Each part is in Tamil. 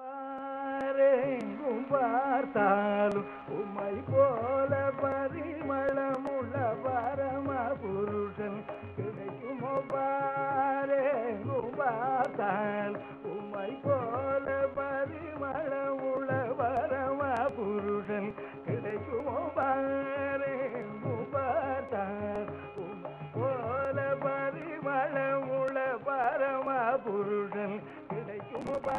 பாரெங்கும் பார்த்தாலும் உம்மை போல பரிமளமுள்ள பரம புருஷன் கிடைக்குமோ பாரெங்கும் பார்த்தால் புருஷன் கிடைக்கும் பா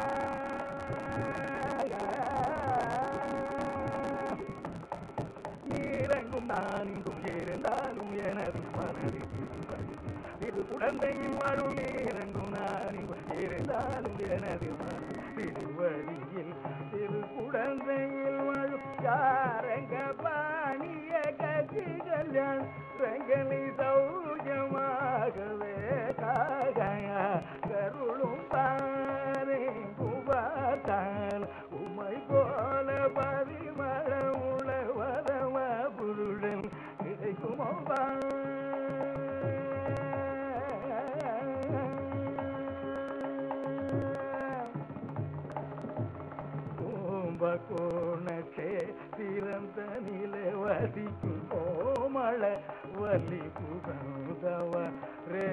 இறங்கும் நான் இங்கும் இருந்தாலும் எனது மனதில் இது குழந்தையின் அருள் இறங்கும் நான் இங்கும் இருந்தாலும் எனது திருவழியில் திரு குழந்தையில் வாழும் யாரங்க பாணிய கட்சிகள் கல்யாண் கும்பகோணே சிறந்த நிலை வசிக்கும் கோமள வலி புகழ்ந்தவ ரே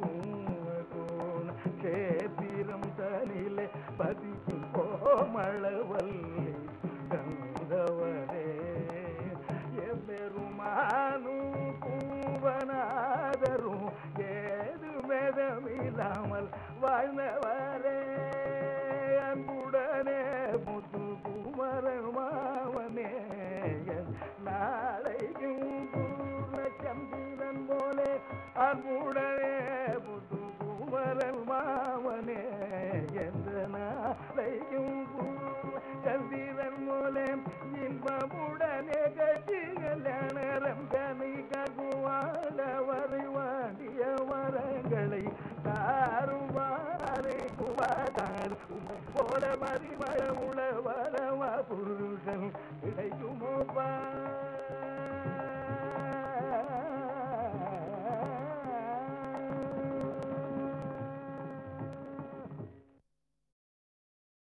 கும்பகோண சிறந்த தனிலே பதிக்கும் கோமள வல்லி கந்தவரே எம்பெருமானும் பூவனாதரும் ஏது மெதமில்லாமல் வாழ்ந்தவரே. அன்புடனே புது குமரன் மாவனே எந்த நாளைக்கும் சந்திரன் மூலம் இன்பமுடனே கட்சி கல்யாணம் கனி ககுவாட வருவாண்டிய வரங்களை தாருவாரை. குவாதார் போல மதிமழ உள வரவ புருஷன் கிடைக்குமோ பா